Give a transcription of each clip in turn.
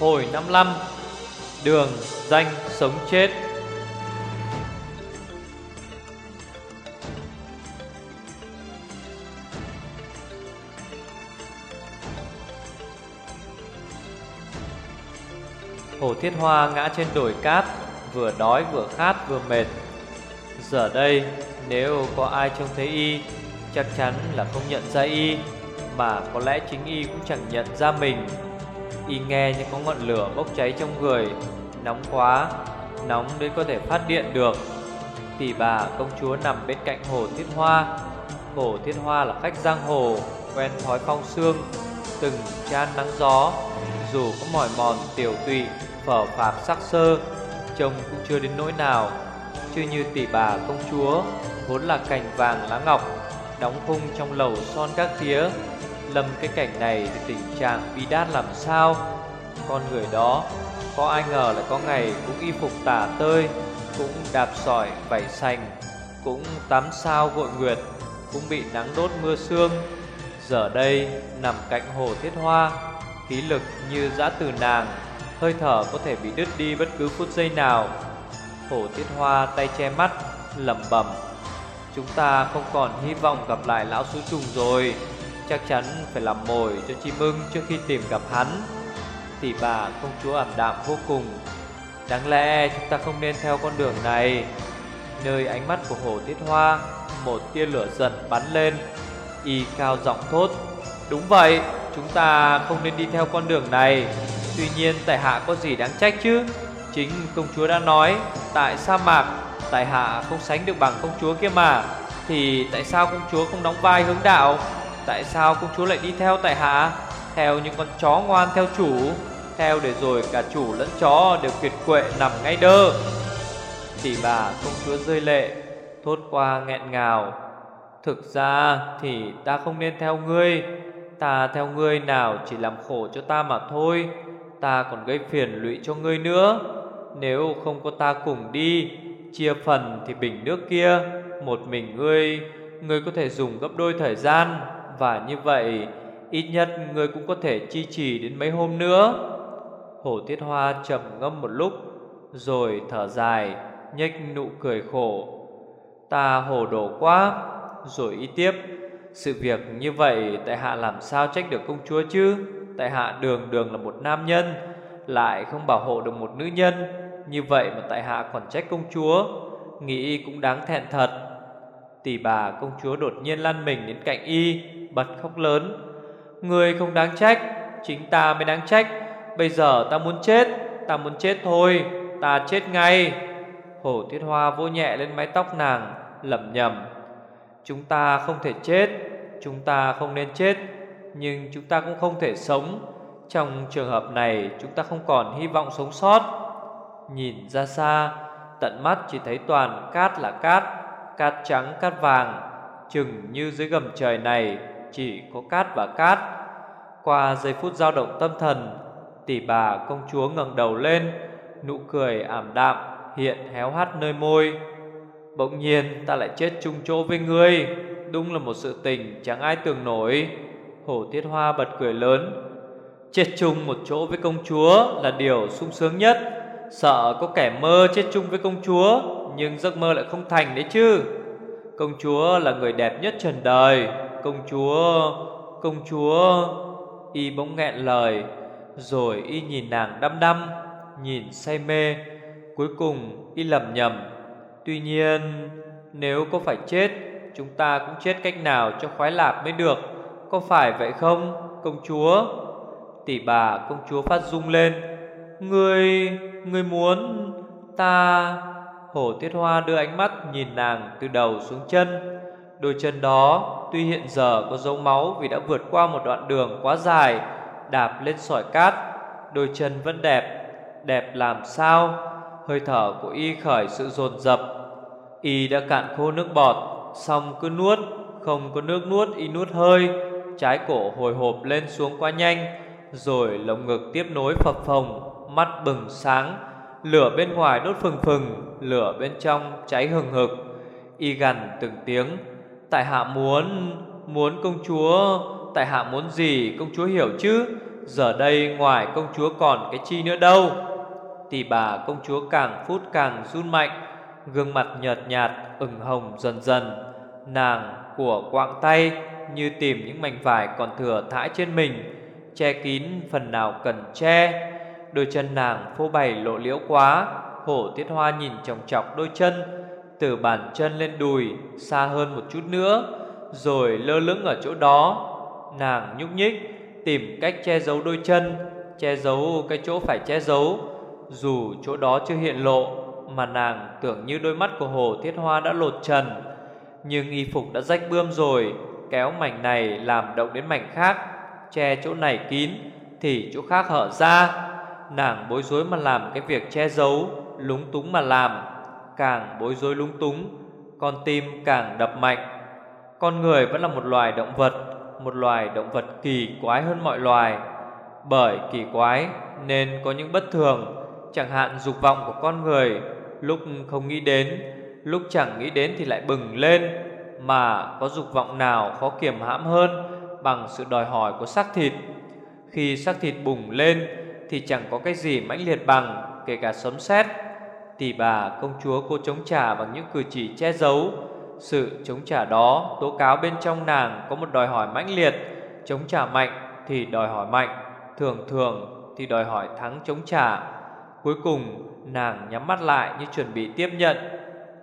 Hồi 55 Đường danh sống chết. Hồ Thiết Hoa ngã trên đồi cát, Vừa đói vừa khát vừa mệt. Giờ đây, nếu có ai trông thấy y, Chắc chắn là không nhận ra y, Mà có lẽ chính y cũng chẳng nhận ra mình. Y nghe như có ngọn lửa bốc cháy trong người. Nóng quá, Nóng đến có thể phát điện được. Tỷ bà công chúa nằm bên cạnh hồ Thiết Hoa. Hồ Thiết Hoa là khách giang hồ, Quen thói phong sương, Từng chan nắng gió. Dù có mỏi mòn, tiểu tụy, Phở phạc sắc sơ, Trông cũng chưa đến nỗi nào. Chưa như tỷ bà công chúa, Vốn là cành vàng lá ngọc, Đóng khung trong lầu son các tía. Lâm cái cảnh này thì tình trạng bi đát làm sao? Con người đó, Có ai ngờ là có ngày cũng y phục tả tơi, Cũng đạp sỏi vảy sành, Cũng tắm sao gội nguyệt, Cũng bị nắng đốt mưa sương. Giờ đây, nằm cạnh hồ thiết hoa, Khí lực như dã từ nàng, Hơi thở có thể bị đứt đi bất cứ phút giây nào. Hồ thiết hoa tay che mắt, lẩm bẩm, Chúng ta không còn hy vọng gặp lại lão sú trùng rồi. Chắc chắn phải làm mồi cho chim ưng trước khi tìm gặp hắn. Tỷ bà công chúa ảm đạm vô cùng. Đáng lẽ chúng ta không nên theo con đường này. Nơi ánh mắt của hồ tiết hoa, Một tia lửa giận bắn lên, Y cao giọng thốt. Đúng vậy, Chúng ta không nên đi theo con đường này. Tuy nhiên, tại hạ có gì đáng trách chứ? Chính công chúa đã nói, Tại sa mạc, Tại hạ không sánh được bằng công chúa kia mà. Thì tại sao công chúa không đóng vai hướng đạo? Tại sao công chúa lại đi theo tại hạ? Theo những con chó ngoan theo chủ. Theo để rồi cả chủ lẫn chó đều kiệt quệ nằm ngay đơ. Tỷ bà công chúa rơi lệ, Thốt qua nghẹn ngào. Thực ra thì ta không nên theo ngươi. Ta theo ngươi nào chỉ làm khổ cho ta mà thôi. Ta còn gây phiền lụy cho ngươi nữa. Nếu không có ta cùng đi, Chia phần thì bình nước kia. Một mình ngươi Ngươi có thể dùng gấp đôi thời gian. Và như vậy, Ít nhất người cũng có thể chi trì đến mấy hôm nữa. Hổ Tiết Hoa trầm ngâm một lúc, Rồi thở dài, nhếch nụ cười khổ. Ta hồ đồ quá, Rồi ý tiếp, Sự việc như vậy Tại hạ làm sao trách được công chúa chứ? Tại hạ đường đường là một nam nhân, Lại không bảo hộ được một nữ nhân, Như vậy mà tại hạ còn trách công chúa, Nghĩ cũng đáng thẹn thật. Tỷ bà công chúa đột nhiên lăn mình đến cạnh y Bật khóc lớn. Người không đáng trách, Chính ta mới đáng trách. Bây giờ ta muốn chết, Ta muốn chết thôi, Ta chết ngay. Hổ tuyết Hoa vô nhẹ lên mái tóc nàng, lẩm nhẩm. Chúng ta không thể chết, Chúng ta không nên chết, Nhưng chúng ta cũng không thể sống. Trong trường hợp này, Chúng ta không còn hy vọng sống sót. Nhìn ra xa, Tận mắt chỉ thấy toàn cát là cát Cát trắng, cát vàng, Chừng như dưới gầm trời này. Chỉ có cát và cát. Qua giây phút dao động tâm thần, Tỷ bà công chúa ngẩng đầu lên, Nụ cười ảm đạm Hiện héo hắt nơi môi. Bỗng nhiên, ta lại chết chung chỗ với ngươi. Đúng là một sự tình chẳng ai tưởng nổi. Hổ Tiết Hoa bật cười lớn. Chết chung một chỗ với công chúa là điều sung sướng nhất. Sợ có kẻ mơ chết chung với công chúa, Nhưng giấc mơ lại không thành đấy chứ. Công chúa là người đẹp nhất trần đời. Công chúa Công chúa, Y bỗng nghẹn lời, Rồi y nhìn nàng đăm đăm, Nhìn say mê, Cuối cùng y lầm nhầm Tuy nhiên, Nếu có phải chết, Chúng ta cũng chết cách nào cho khoái lạc mới được, Có phải vậy không, Công chúa? Tỷ bà công chúa phát rung lên, Ngươi Ngươi muốn Ta Hổ Tiết Hoa đưa ánh mắt nhìn nàng từ đầu xuống chân Đôi chân đó, tuy hiện giờ có dấu máu vì đã vượt qua một đoạn đường quá dài, Đạp lên sỏi cát, Đôi chân vẫn đẹp Đẹp làm sao? Hơi thở của y khởi sự dồn dập. Y đã cạn khô nước bọt, Xong cứ nuốt, Không có nước nuốt y nuốt hơi, Trái cổ hồi hộp lên xuống quá nhanh, Rồi lồng ngực tiếp nối phập phồng, Mắt bừng sáng, Lửa bên ngoài đốt phừng phừng, Lửa bên trong cháy hừng hực. Y gằn từng tiếng Tại hạ muốn Muốn công chúa, Tại hạ muốn gì công chúa hiểu chứ? Giờ đây ngoài công chúa còn cái chi nữa đâu? Tỷ bà công chúa càng phút càng run mạnh, Gương mặt nhợt nhạt, ửng hồng dần dần. Nàng của quạng tay Như tìm những mảnh vải còn thừa thãi trên mình, Che kín phần nào cần che. Đôi chân nàng phô bày lộ liễu quá, Hổ tiết hoa nhìn chòng chọc đôi chân từ bàn chân lên đùi, Xa hơn một chút nữa, Rồi lơ lửng ở chỗ đó. Nàng nhúc nhích, Tìm cách che giấu đôi chân, Che giấu cái chỗ phải che giấu. Dù chỗ đó chưa hiện lộ, Mà nàng tưởng như đôi mắt của hồ thiết hoa đã lột trần. Nhưng y phục đã rách bươm rồi, Kéo mảnh này làm động đến mảnh khác, Che chỗ này kín Thì chỗ khác hở ra. Nàng bối rối mà làm cái việc che giấu, Lúng túng mà làm. Càng bối rối lúng túng, Con tim càng đập mạnh. Con người vẫn là một loài động vật, Một loài động vật kỳ quái hơn mọi loài. Bởi kỳ quái nên có những bất thường, Chẳng hạn dục vọng của con người Lúc không nghĩ đến, Lúc chẳng nghĩ đến thì lại bừng lên, Mà có dục vọng nào khó kiềm hãm hơn Bằng sự đòi hỏi của xác thịt. Khi xác thịt bùng lên Thì chẳng có cái gì mãnh liệt bằng, Kể cả sấm sét. Tỷ bà công chúa cô chống trả bằng những cử chỉ che giấu. Sự chống trả đó tố cáo bên trong nàng có một đòi hỏi mãnh liệt. Chống trả mạnh thì đòi hỏi mạnh Thường thường thì đòi hỏi thắng chống trả. Cuối cùng nàng nhắm mắt lại như chuẩn bị tiếp nhận.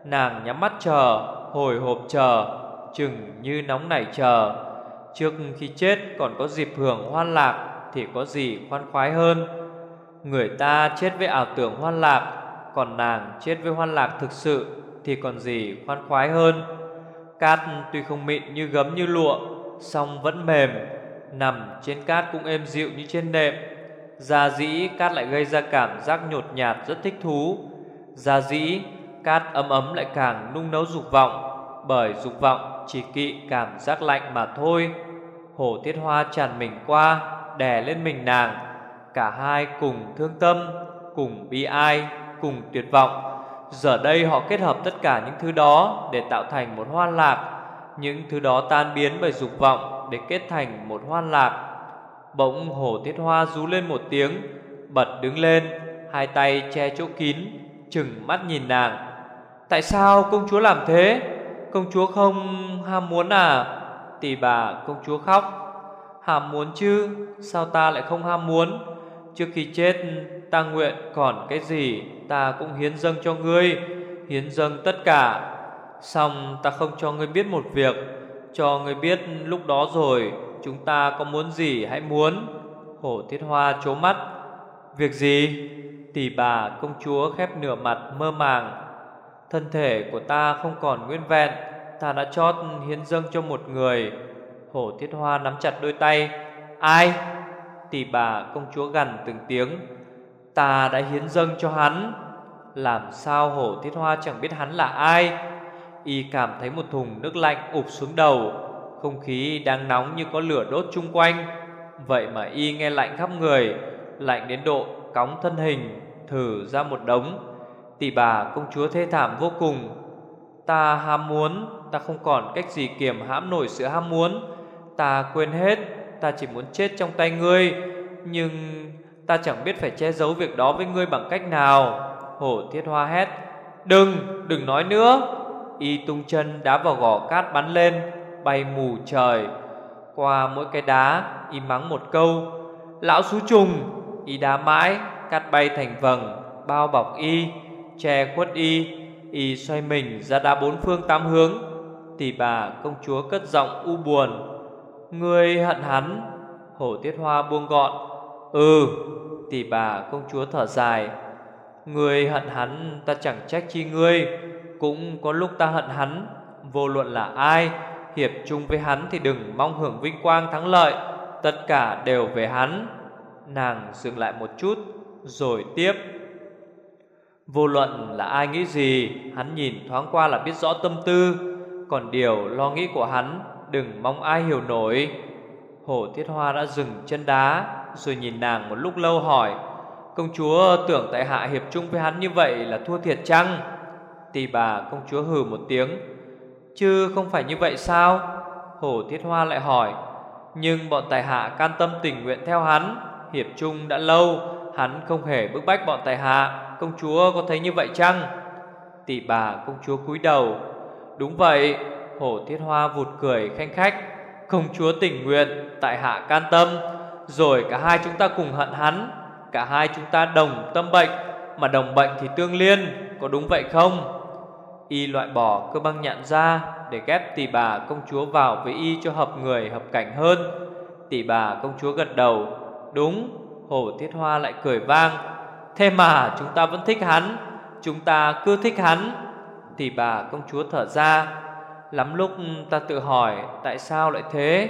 Nàng nhắm mắt chờ, hồi hộp chờ Chừng như nóng nảy chờ. Trước khi chết còn có dịp hưởng hoan lạc Thì có gì khoan khoái hơn? Người ta chết với ảo tưởng hoan lạc còn nàng chết với hoan lạc thực sự Thì còn gì khoan khoái hơn. Cát tuy không mịn như gấm như lụa, song vẫn mềm, Nằm trên cát cũng êm dịu như trên nệm Già dĩ cát lại gây ra cảm giác nhột nhạt rất thích thú. Già dĩ cát ấm ấm lại càng nung nấu dục vọng, Bởi dục vọng chỉ kỵ cảm giác lạnh mà thôi. Hổ tiết hoa tràn mình qua, Đè lên mình nàng, Cả hai cùng thương tâm, Cùng bi ai. Cùng tuyệt vọng. Giờ đây họ kết hợp tất cả những thứ đó Để tạo thành một hoa lạc. Những thứ đó tan biến bởi dục vọng Để kết thành một hoa lạc. Bỗng hổ tiết hoa rú lên một tiếng, Bật đứng lên, Hai tay che chỗ kín, Chừng mắt nhìn nàng. Tại sao công chúa làm thế? Công chúa không ham muốn à? Tỷ bà, công chúa khóc. Ham muốn chứ, Sao ta lại không ham muốn? Trước khi chết ta nguyện còn cái gì, Ta cũng hiến dâng cho ngươi, Hiến dâng tất cả. Xong ta không cho ngươi biết một việc, Cho ngươi biết lúc đó rồi, Chúng ta có muốn gì hãy muốn. Hổ thiết hoa chố mắt. Việc gì? Tỷ bà công chúa khép nửa mặt mơ màng. Thân thể của ta không còn nguyên vẹn, Ta đã chót hiến dâng cho một người. Hổ thiết hoa nắm chặt đôi tay. Ai? Tỷ bà công chúa gần từng tiếng. Ta đã hiến dâng cho hắn. Làm sao hổ thiết hoa chẳng biết hắn là ai? Y cảm thấy một thùng nước lạnh ụp xuống đầu. Không khí đang nóng như có lửa đốt chung quanh. Vậy mà y nghe lạnh khắp người, Lạnh đến độ cóng thân hình, Thử ra một đống. Tỷ bà công chúa thê thảm vô cùng. Ta ham muốn, Ta không còn cách gì kiềm hãm nổi sự ham muốn. Ta quên hết, Ta chỉ muốn chết trong tay ngươi. Nhưng ta chẳng biết phải che giấu việc đó với ngươi bằng cách nào. Hổ thiết hoa hét Đừng, đừng nói nữa. Y tung chân đá vào gò cát bắn lên bay mù trời. Qua mỗi cái đá y mắng một câu Lão xú trùng! Y đá mãi cát bay thành vầng Bao bọc y Che khuất y. Y xoay mình ra đá bốn phương tám hướng. Tỷ bà công chúa cất giọng u buồn Ngươi hận hắn. Hổ tiết hoa buông gọn Ừ Tỷ bà công chúa thở dài người hận hắn ta chẳng trách chi ngươi Cũng có lúc ta hận hắn Vô luận là ai hiệp chung với hắn thì đừng mong hưởng vinh quang thắng lợi, tất cả đều về hắn. Nàng dừng lại một chút rồi tiếp. Vô luận là ai nghĩ gì, hắn nhìn thoáng qua là biết rõ tâm tư, còn điều lo nghĩ của hắn đừng mong ai hiểu nổi. hổ Thiết Hoa đã dừng chân đá rồi nhìn nàng một lúc lâu hỏi: "Công chúa tưởng tại hạ hiệp chung với hắn như vậy là thua thiệt chăng?" Tỷ bà công chúa hừ một tiếng, Chứ không phải như vậy sao? Hổ Thiết Hoa lại hỏi, Nhưng bọn tài hạ can tâm tình nguyện theo hắn, Hiệp chung đã lâu, Hắn không hề bức bách bọn tài hạ, Công chúa có thấy như vậy chăng? Tỷ bà công chúa cúi đầu, Đúng vậy. Hổ thiết hoa vụt cười khanh khách, Công chúa tình nguyện, Tại hạ can tâm rồi cả hai chúng ta cùng hận hắn, Cả hai chúng ta đồng tâm bệnh, Mà đồng bệnh thì tương liên, Có đúng vậy không? Y loại bỏ cơ băng nhạn ra Để ghép tỷ bà công chúa vào với Y cho hợp người hợp cảnh hơn. Tỷ bà công chúa gật đầu, Đúng Hổ thiết hoa lại cười vang, Thế mà chúng ta vẫn thích hắn, Chúng ta cứ thích hắn. Tỷ bà công chúa thở ra, Lắm lúc ta tự hỏi Tại sao lại thế?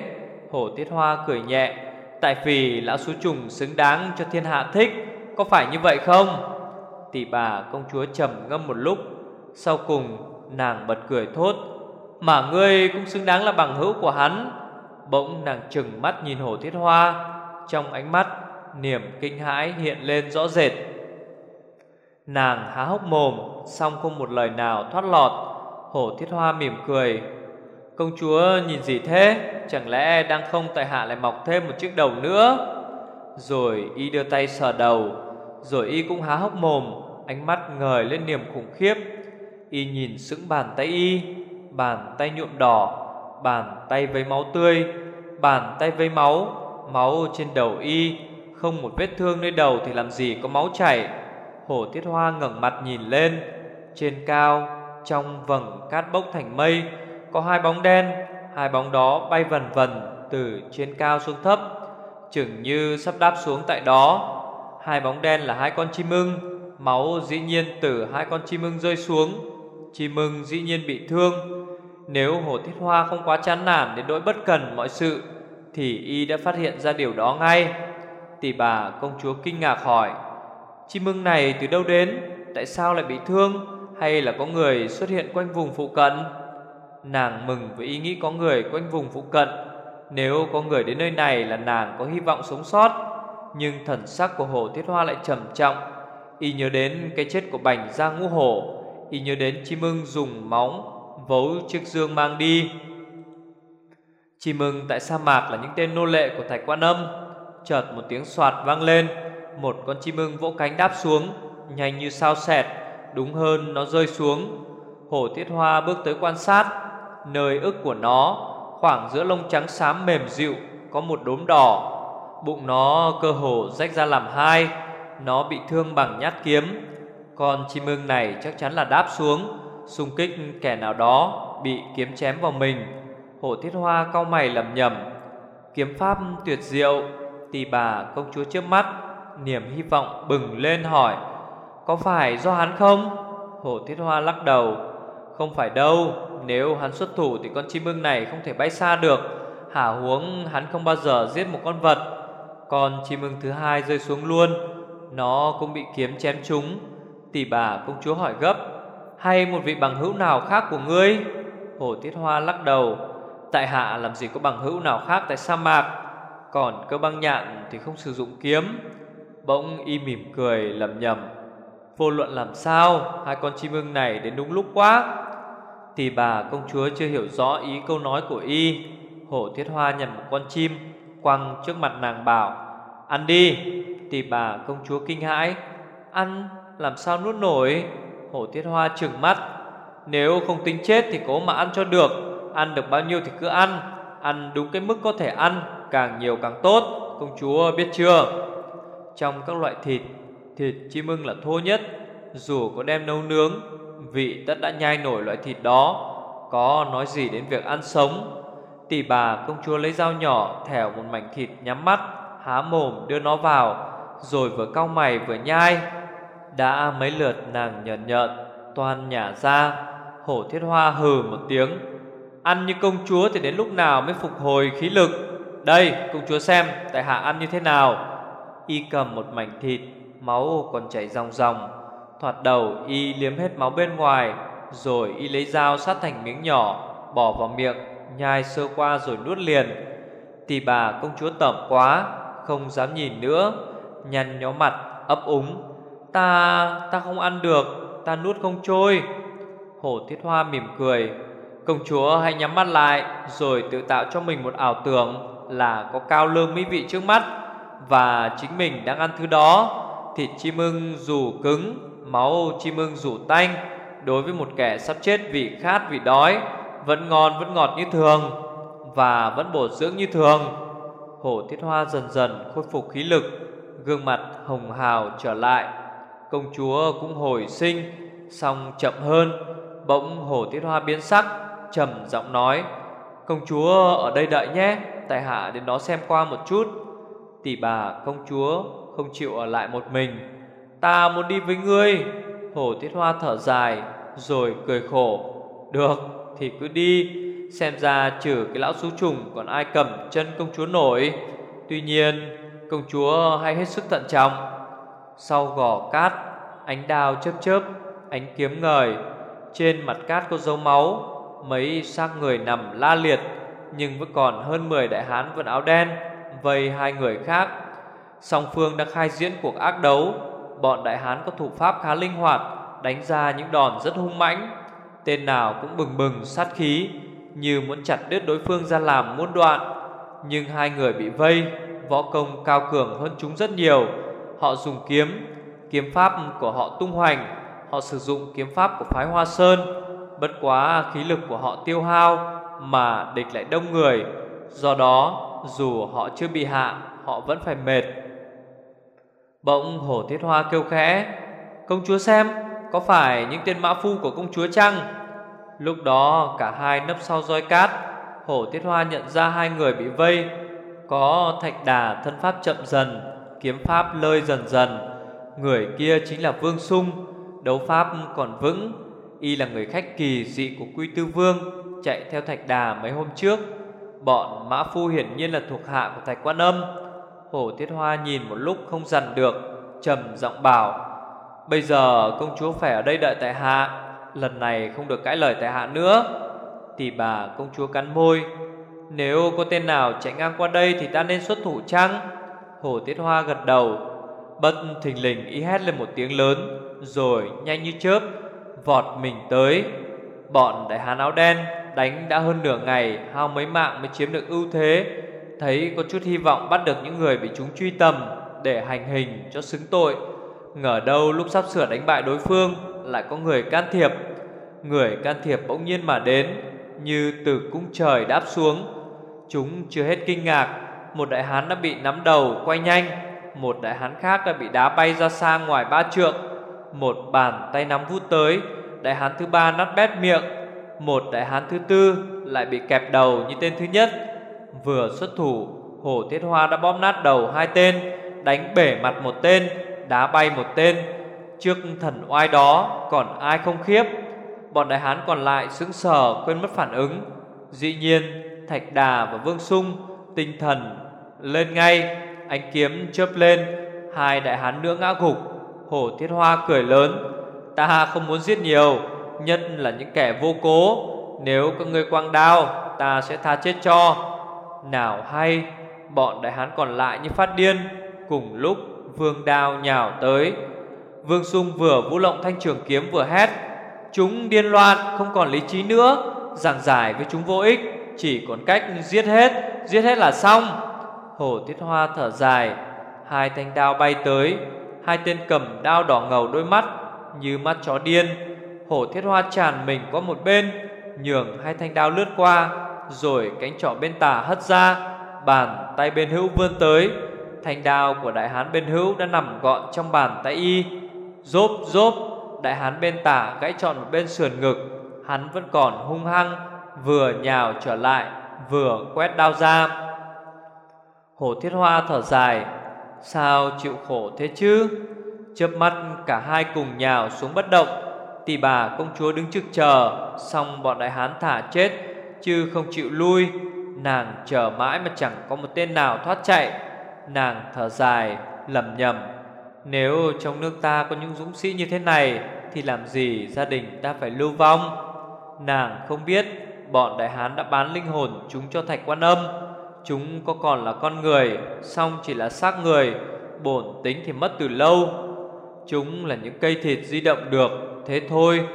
Hổ tiết hoa cười nhẹ Tại vì lão số trùng xứng đáng cho thiên hạ thích, Có phải như vậy không? Tỷ bà công chúa trầm ngâm một lúc, Sau cùng nàng bật cười thốt, Mà ngươi cũng xứng đáng là bằng hữu của hắn. Bỗng nàng trừng mắt nhìn hổ thiết hoa, Trong ánh mắt Niềm kinh hãi hiện lên rõ rệt. Nàng há hốc mồm, Xong không một lời nào thoát lọt. Hổ thiết hoa mỉm cười Công chúa nhìn gì thế? Chẳng lẽ đang không tại hạ lại mọc thêm một chiếc đầu nữa? Rồi y đưa tay sờ đầu, Rồi y cũng há hốc mồm, Ánh mắt ngời lên niềm khủng khiếp. Y nhìn sững bàn tay y, Bàn tay nhuộm đỏ, Bàn tay với máu tươi, Bàn tay với máu Máu trên đầu y, Không một vết thương nơi đầu thì làm gì có máu chảy. Hổ thiết hoa ngẩng mặt nhìn lên, Trên cao, Trong vầng cát bốc thành mây có hai bóng đen, Hai bóng đó bay vần vần Từ trên cao xuống thấp, Chừng như sắp đáp xuống tại đó. Hai bóng đen là hai con chim ưng, Máu dĩ nhiên từ hai con chim ưng rơi xuống. Chim ưng dĩ nhiên bị thương. Nếu hổ thiết hoa không quá chán nản Đến nỗi bất cần mọi sự, Thì y đã phát hiện ra điều đó ngay. Tỷ bà công chúa kinh ngạc hỏi, Chim ưng này từ đâu đến? Tại sao lại bị thương? Hay là có người xuất hiện quanh vùng phụ cận? Nàng mừng với ý nghĩ có người quanh vùng phụ cận. Nếu có người đến nơi này là nàng có hy vọng sống sót. Nhưng thần sắc của hồ thiết hoa lại trầm trọng. Y nhớ đến cái chết của bành ra ngũ hổ Y nhớ đến chim ưng dùng móng Vấu chiếc dương mang đi. Chim ưng tại sa mạc là những tên nô lệ của thạch quan âm. Chợt một tiếng soạt vang lên. Một con chim ưng vỗ cánh đáp xuống, Nhanh như sao xẹt Đúng hơn nó rơi xuống. Hổ tiết hoa bước tới quan sát. Nơi ức của nó, Khoảng giữa lông trắng xám mềm dịu, Có một đốm đỏ. Bụng nó cơ hồ rách ra làm hai, Nó bị thương bằng nhát kiếm. Con chim ưng này chắc chắn là đáp xuống, xung kích kẻ nào đó Bị kiếm chém vào mình. Hổ thiết hoa cau mày lầm nhầm Kiếm pháp tuyệt diệu. Tỷ bà công chúa trước mắt, Niềm hy vọng bừng lên hỏi, Có phải do hắn không? Hổ Thiết Hoa lắc đầu không phải đâu, Nếu hắn xuất thủ thì con chim ưng này không thể bay xa được. Hả huống hắn không bao giờ giết một con vật. Con chim ưng thứ hai rơi xuống luôn. Nó cũng bị kiếm chém trúng. Tỷ bà công chúa hỏi gấp, Hay một vị bằng hữu nào khác của ngươi? Hổ Tiết Hoa lắc đầu, Tại hạ làm gì có bằng hữu nào khác tại sa mạc? Còn cơ băng nhạn thì không sử dụng kiếm. Bỗng y mỉm cười lầm nhầm Vô luận làm sao, Hai con chim ưng này đến đúng lúc quá. Tỷ bà công chúa chưa hiểu rõ ý câu nói của y. Hổ thiết hoa nhận một con chim, Quăng trước mặt nàng bảo, Ăn đi. Tỷ bà công chúa kinh hãi, Ăn? Làm sao nuốt nổi? Hổ thiết hoa trừng mắt, Nếu không tính chết thì cố mà ăn cho được. Ăn được bao nhiêu thì cứ ăn. Ăn đúng cái mức có thể ăn, Càng nhiều càng tốt. Công chúa biết chưa? Trong các loại thịt Thịt chim ưng là thô nhất. Dù có đem nấu nướng, Vị tất đã nhai nổi loại thịt đó. Có nói gì đến việc ăn sống? Tỷ bà công chúa lấy dao nhỏ Thẻo một mảnh thịt nhắm mắt, Há mồm đưa nó vào, Rồi vừa cau mày vừa nhai. Đã mấy lượt nàng nhợn nhợn Toàn nhả ra, Hổ thiết hoa hừ một tiếng. Ăn như công chúa thì đến lúc nào mới phục hồi khí lực? Đây, công chúa xem, Tại hạ ăn như thế nào? Y cầm một mảnh thịt Máu còn chảy ròng ròng. Thoạt đầu y liếm hết máu bên ngoài Rồi y lấy dao sát thành miếng nhỏ Bỏ vào miệng Nhai sơ qua rồi nuốt liền. Tỷ bà công chúa tẩm quá Không dám nhìn nữa Nhăn nhó mặt ấp úng. Ta, ta không ăn được Ta nuốt không trôi. Hổ thiết hoa mỉm cười. Công chúa hãy nhắm mắt lại Rồi tự tạo cho mình một ảo tưởng Là có cao lương mỹ vị trước mắt Và chính mình đang ăn thứ đó. Thịt chim ưng dù cứng, Máu chim ưng dù tanh. Đối với một kẻ sắp chết vì khát, vì đói, Vẫn ngon, vẫn ngọt như thường Và vẫn bổ dưỡng như thường. Hổ thiết hoa dần dần khôi phục khí lực, Gương mặt hồng hào trở lại. Công chúa cũng hồi sinh Xong chậm hơn. Bỗng hổ thiết hoa biến sắc, trầm giọng nói, Công chúa ở đây đợi nhé, Tại hạ đến đó xem qua một chút. Tỷ bà công chúa không chịu ở lại một mình. Ta muốn đi với ngươi. Hổ tuyết hoa thở dài, Rồi cười khổ. Được, thì cứ đi. Xem ra trừ cái lão xú trùng Còn ai cầm chân công chúa nổi. Tuy nhiên, công chúa hay hết sức thận trọng. Sau gò cát, Ánh đao chớp chớp, Ánh kiếm ngời. Trên mặt cát có dấu máu. Mấy xác người nằm la liệt, Nhưng vẫn còn hơn 10 đại hán vận áo đen Vây hai người khác. Song phương đã khai diễn cuộc ác đấu. Bọn đại hán có thủ pháp khá linh hoạt, Đánh ra những đòn rất hung mãnh. Tên nào cũng bừng bừng, sát khí, Như muốn chặt đứt đối phương ra làm muôn đoạn. Nhưng hai người bị vây, Võ công cao cường hơn chúng rất nhiều. Họ dùng kiếm Kiếm pháp của họ tung hoành. Họ sử dụng kiếm pháp của phái Hoa Sơn. Bất quá khí lực của họ tiêu hao, Mà địch lại đông người. Do đó, dù họ chưa bị hạ, Họ vẫn phải mệt. Bỗng hổ thiết hoa kêu khẽ, Công chúa xem, Có phải những tên mã phu của công chúa chăng? Lúc đó, cả hai nấp sau roi cát Hổ thiết hoa nhận ra hai người bị vây. Có thạch đà thân pháp chậm dần, Kiếm pháp lơi dần dần. Người kia chính là Vương Sung, Đấu pháp còn vững. Y là người khách kỳ dị của Quy Tư Vương, Chạy theo thạch đà mấy hôm trước. Bọn mã phu hiển nhiên là thuộc hạ của thạch quan âm. Hổ Thiết Hoa nhìn một lúc không dằn được, trầm giọng bảo, Bây giờ công chúa phải ở đây đợi tại hạ, Lần này không được cãi lời tại hạ nữa. Tỷ bà công chúa cắn môi, Nếu có tên nào chạy ngang qua đây Thì ta nên xuất thủ chăng? Hổ Tiết Hoa gật đầu, Bất thình lình y hét lên một tiếng lớn, Rồi nhanh như chớp Vọt mình tới. Bọn đại hán áo đen đánh đã hơn nửa ngày, Hao mấy mạng mới chiếm được ưu thế. Thấy có chút hy vọng bắt được những người bị chúng truy tầm Để hành hình cho xứng tội. Ngờ đâu lúc sắp sửa đánh bại đối phương, Lại có người can thiệp. Người can thiệp bỗng nhiên mà đến, Như từ cung trời đáp xuống. Chúng chưa hết kinh ngạc, Một đại hán đã bị nắm đầu quay nhanh, Một đại hán khác đã bị đá bay ra xa ngoài ba trượng. Một bàn tay nắm vút tới, Đại hán thứ ba nát bét miệng. Một đại hán thứ tư lại bị kẹp đầu như tên thứ nhất. Vừa xuất thủ Hổ Thiết Hoa đã bóp nát đầu hai tên, Đánh bể mặt một tên, Đá bay một tên. Trước thần oai đó, còn ai không khiếp? Bọn đại hán còn lại sững sờ, quên mất phản ứng. Dĩ nhiên, Thạch Đà và Vương Sung Tinh thần lên ngay, Ánh kiếm chớp lên, Hai đại hán nữa ngã gục. Hổ Thiết Hoa cười lớn, Ta không muốn giết nhiều Nhân là những kẻ vô cố. Nếu có người quang đao, Ta sẽ tha chết cho nào hay, Bọn đại hán còn lại như phát điên, Cùng lúc vương đao nhào tới. Vương Sung vừa vũ lộng thanh trường kiếm vừa hét, Chúng điên loạn, không còn lý trí nữa, Giảng giải với chúng vô ích, Chỉ còn cách giết hết Giết hết là xong. Hổ Tiết Hoa thở dài, Hai thanh đao bay tới, Hai tên cầm đao đỏ ngầu đôi mắt Như mắt chó điên. Hổ Thiết Hoa tràn mình qua một bên, Nhường hai thanh đao lướt qua rồi cánh trỏ bên tả hất ra, bàn tay bên hữu vươn tới, thanh đao của đại hán bên hữu đã nằm gọn trong bàn tay y. Rốp rốp, đại hán bên tả gãy trọn một bên sườn ngực, hắn vẫn còn hung hăng, vừa nhào trở lại, vừa quét đao ra. hồ Thiết Hoa thở dài, sao chịu khổ thế chứ? Chớp mắt cả hai cùng nhào xuống bất động. Tỷ bà công chúa đứng trực chờ, xong bọn đại hán thả chết chứ không chịu lui. Nàng chờ mãi mà chẳng có một tên nào thoát chạy. Nàng thở dài lầm nhầm Nếu trong nước ta có những dũng sĩ như thế này, Thì làm gì gia đình ta phải lưu vong? Nàng không biết, Bọn đại hán đã bán linh hồn chúng cho thạch quan âm. Chúng có còn là con người Xong chỉ là xác người, Bổn tính thì mất từ lâu. Chúng là những cây thịt di động được, Thế thôi.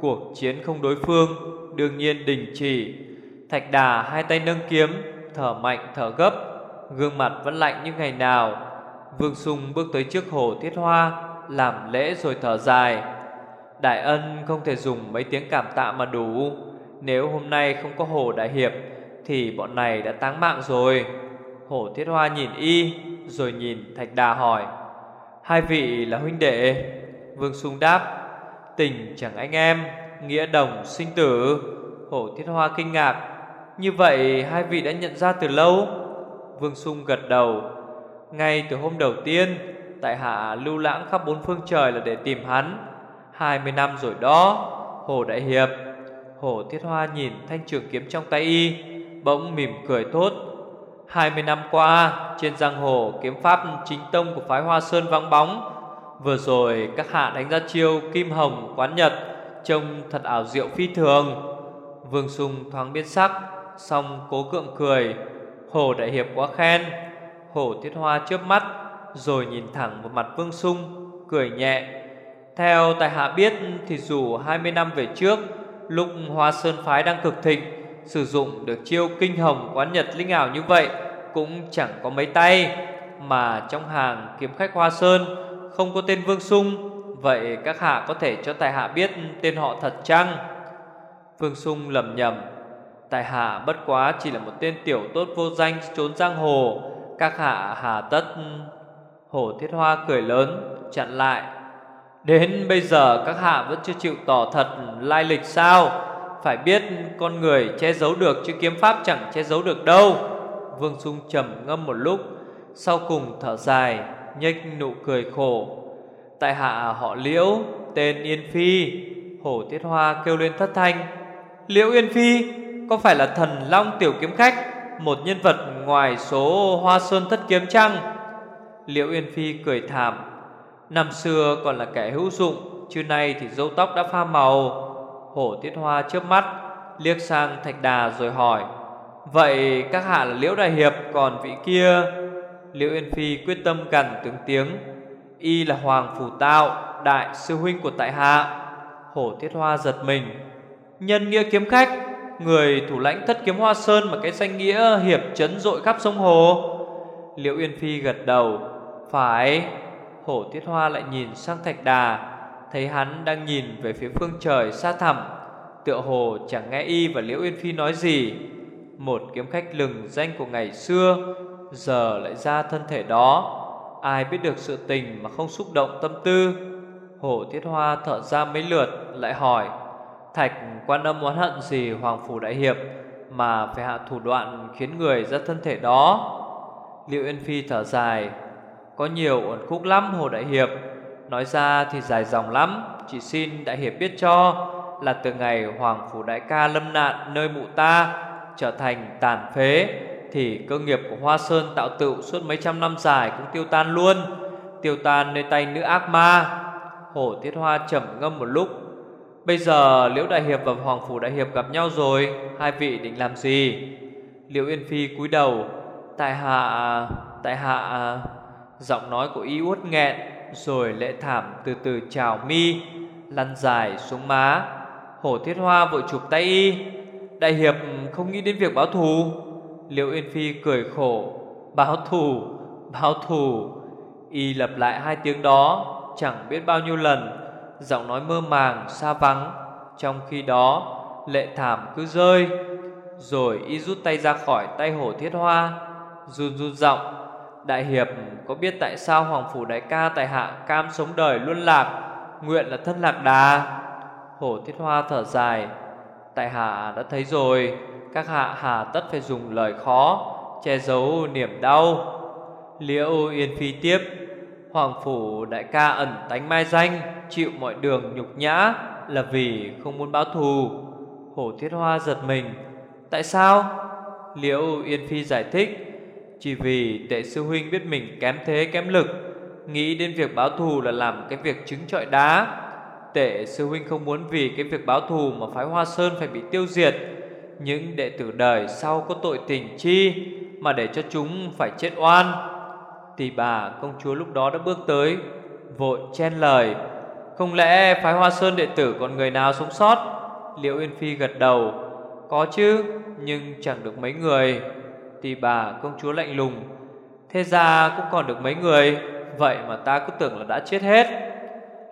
Cuộc chiến không đối phương, Đương nhiên đình chỉ. Thạch đà hai tay nâng kiếm, Thở mạnh, thở gấp, Gương mặt vẫn lạnh như ngày nào. Vương Sung bước tới trước hồ thiết hoa, Làm lễ rồi thở dài. Đại ân không thể dùng mấy tiếng cảm tạ mà đủ. Nếu hôm nay không có hồ đại hiệp, Thì bọn này đã táng mạng rồi. Hồ thiết hoa nhìn y, Rồi nhìn thạch đà hỏi, Hai vị là huynh đệ? Vương Sung đáp, Tình chẳng anh em, Nghĩa đồng sinh tử. Hổ thiết hoa kinh ngạc như vậy, hai vị đã nhận ra từ lâu. Vương Sung gật đầu. Ngay từ hôm đầu tiên, Tại hạ lưu lãng khắp bốn phương trời là để tìm hắn. Hai mươi năm rồi đó, Hồ Đại Hiệp. Hồ Thiết Hoa nhìn thanh trường kiếm trong tay y, Bỗng mỉm cười tốt. Hai mươi năm qua, Trên giang hồ kiếm pháp chính tông của phái Hoa Sơn vắng bóng. Vừa rồi, các hạ đánh ra chiêu Kim Hồng quán Nhật, Trông thật ảo diệu phi thường. Vương Sung thoáng biến sắc. Xong cố cượng cười. Hồ Đại Hiệp quá khen. Hồ Thiết Hoa chớp mắt, Rồi nhìn thẳng vào mặt Vương Sung, Cười nhẹ. Theo tài hạ biết thì dù 20 năm về trước, Lúc Hoa Sơn Phái đang cực thịnh, Sử dụng được chiêu kinh hồng quán nhật linh ảo như vậy Cũng chẳng có mấy tay. Mà trong hàng kiếm khách Hoa Sơn Không có tên Vương Sung, Vậy các hạ có thể cho tài hạ biết tên họ thật chăng? Vương Sung lầm nhầm tại hạ bất quá chỉ là một tên tiểu tốt vô danh trốn giang hồ. Các hạ hà tất hổ Thiết Hoa cười lớn, chặn lại. Đến bây giờ các hạ vẫn chưa chịu tỏ thật lai lịch sao? Phải biết con người che giấu được chứ kiếm pháp chẳng che giấu được đâu. Vương Sung trầm ngâm một lúc, Sau cùng thở dài, nhếch nụ cười khổ. Tại hạ họ Liễu, Tên Yên Phi. Hổ Thiết Hoa kêu lên thất thanh, Liễu Yên Phi có phải là thần Long Tiểu Kiếm Khách, Một nhân vật ngoài số Hoa Sơn Thất Kiếm chăng? Liễu Yên Phi cười thảm. Năm xưa còn là kẻ hữu dụng, Chứ nay thì dâu tóc đã pha màu. Hổ tiết Hoa chớp mắt, Liếc sang Thạch Đà rồi hỏi, Vậy các hạ là Liễu Đại Hiệp Còn vị kia? Liễu Yên Phi quyết tâm gần tướng tiếng, Y là Hoàng Phủ Tạo Đại sư huynh của tại hạ. Hổ tiết Hoa giật mình, Nhân nghĩa kiếm khách Người thủ lãnh thất kiếm Hoa Sơn Mà cái danh nghĩa hiệp chấn dội khắp sông Hồ. Liễu Yên Phi gật đầu, Phải. Hổ tiết Hoa lại nhìn sang Thạch Đà, Thấy hắn đang nhìn về phía phương trời xa thẳm, Tựa hồ chẳng nghe y và Liễu Yên Phi nói gì. Một kiếm khách lừng danh của ngày xưa Giờ lại ra thân thể đó. Ai biết được sự tình mà không xúc động tâm tư? Hổ tiết Hoa thở ra mấy lượt, Lại hỏi Thạch quan âm oán hận gì Hoàng Phủ Đại Hiệp Mà phải hạ thủ đoạn khiến người ra thân thể đó Liệu Yên Phi thở dài Có nhiều uẩn khúc lắm Hồ Đại Hiệp Nói ra thì dài dòng lắm Chỉ xin Đại Hiệp biết cho Là từ ngày Hoàng Phủ Đại ca lâm nạn Nơi mụ ta trở thành tàn phế thì cơ nghiệp của Hoa Sơn tạo tựu suốt mấy trăm năm dài cũng tiêu tan luôn, tiêu tan nơi tay nữ ác ma. Hổ Thiết Hoa trầm ngâm một lúc. Bây giờ Liễu Đại Hiệp và Hoàng Phủ Đại Hiệp gặp nhau rồi, hai vị định làm gì? Liễu Yên Phi cúi đầu, tại hạ, tại hạ, giọng nói của y uất nghẹn, rồi lệ thảm từ từ trào mi, lăn dài xuống má. Hổ Thiết Hoa vội chụp tay y, Đại Hiệp không nghĩ đến việc báo thù. Liễu Yên Phi cười khổ. Báo thù, báo thù. Y lặp lại hai tiếng đó Chẳng biết bao nhiêu lần. Giọng nói mơ màng, xa vắng. Trong khi đó Lệ thảm cứ rơi Rồi y rút tay ra khỏi tay hổ thiết hoa Run run giọng. Đại hiệp có biết tại sao Hoàng Phủ Đại ca tại hạ cam sống đời luôn lạc Nguyện là thân lạc đà? Hổ thiết hoa thở dài. Tại hạ đã thấy rồi các hạ hà tất phải dùng lời khó che giấu niềm đau. Liễu yên phi tiếp hoàng phủ đại ca ẩn tánh mai danh, chịu mọi đường nhục nhã là vì không muốn báo thù. Hổ thiết hoa giật mình. Tại sao? Liễu yên phi giải thích. Chỉ vì tệ sư huynh biết mình kém thế kém lực, nghĩ đến việc báo thù là làm cái việc trứng trọi đá. Tệ sư huynh không muốn vì cái việc báo thù mà phái hoa sơn phải bị tiêu diệt. Những đệ tử đời sau có tội tình chi Mà để cho chúng phải chết oan. Tỷ bà, công chúa lúc đó đã bước tới, Vội chen lời, Không lẽ phái hoa sơn đệ tử còn người nào sống sót? Liễu Yên Phi gật đầu, Có chứ, Nhưng chẳng được mấy người. Tỷ bà, công chúa lạnh lùng, Thế ra cũng còn được mấy người, Vậy mà ta cứ tưởng là đã chết hết.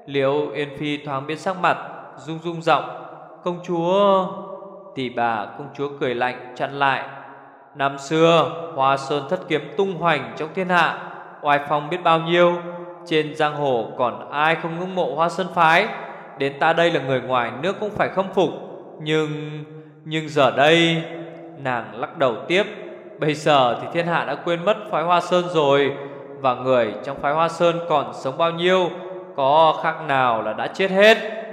Liễu Yên Phi thoáng biến sắc mặt, Rung rung giọng, Công chúa! Tỷ bà, công chúa cười lạnh, chặn lại, Năm xưa, Hoa Sơn thất kiếm tung hoành trong thiên hạ Oai phong biết bao nhiêu? Trên giang hồ còn ai không ngưỡng mộ Hoa Sơn Phái? Đến ta đây là người ngoài nước cũng phải khâm phục. Nhưng Nhưng giờ đây, Nàng lắc đầu tiếp. Bây giờ thì thiên hạ đã quên mất phái Hoa Sơn rồi. Và người trong phái Hoa Sơn còn sống bao nhiêu? Có khác nào là đã chết hết?